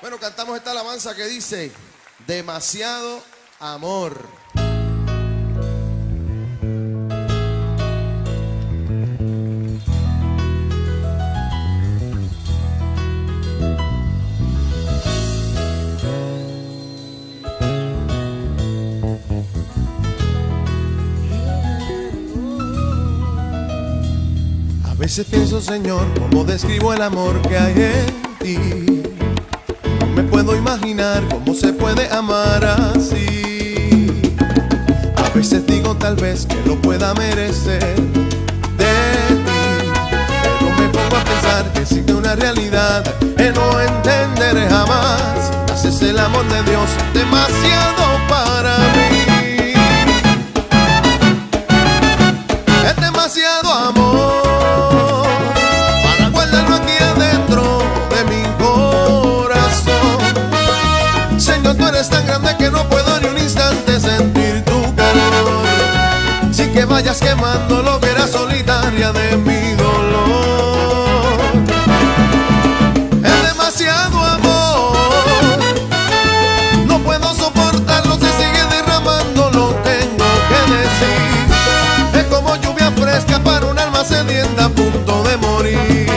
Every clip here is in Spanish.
Bueno, cantamos esta alabanza que dice, demasiado amor. A veces pienso, Señor, cómo describo el amor que hay en ti. Imaginar cómo se puede amar así. A veces digo tal vez que lo pueda merecer de ti. Pero me pongo a pensar que existe una realidad que no entenderé jamás. Haces el amor de Dios demasiado para mí. Grande que no puedo ni un instante sentir tu calor. Sin que vayas quemando lo que era solitaria de mi dolor. Es demasiado amor. No puedo soportarlo, se sigue derramando, lo tengo que decir. Es como lluvia fresca para un alma sedienta a punto de morir.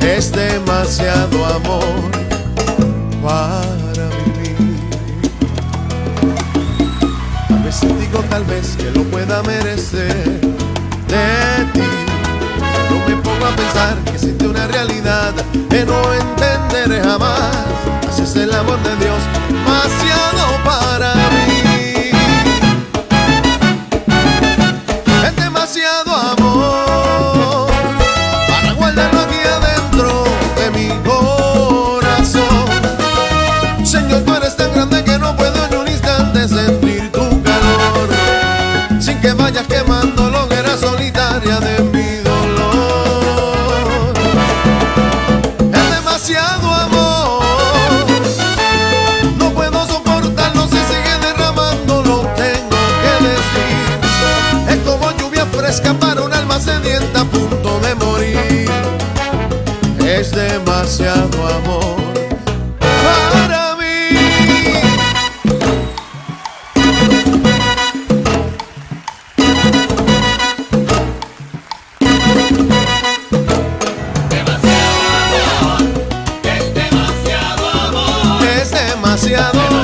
Es demasiado amor para vivir. Digo tal vez que lo pueda merecer de ti. Pero me pongo a pensar que existe una realidad que no entenderé jamás. Haces el amor de Dios demasiado para Sin que vayas quemando demasiado.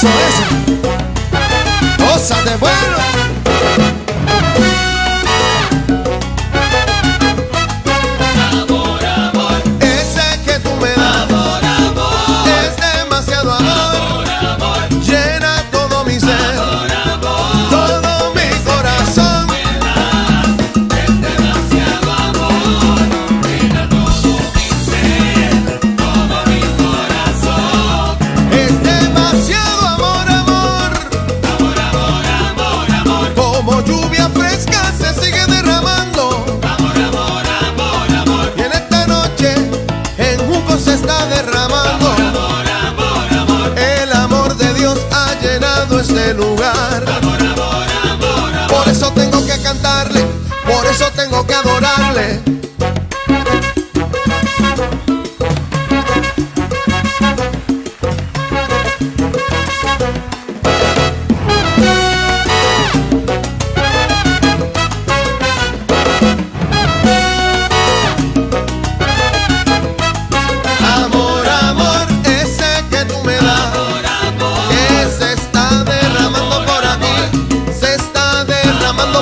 Eso, eso. Cosas de bueno. Este lugar. Por eso tengo que cantarle, por eso tengo que adorarle.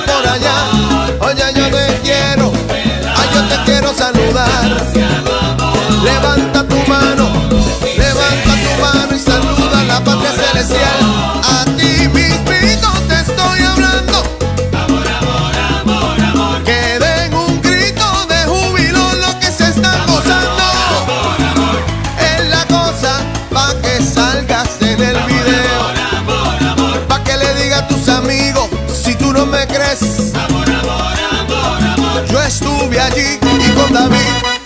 Por allá. Oye, yo te quiero, ay, yo te quiero saludar. Levanta tu mano, levanta tu mano y saluda a la patria celestial. A ti mismito te estoy hablando. Que den un grito de júbilo lo que se están gozando. Es la cosa pa' que salgas en el no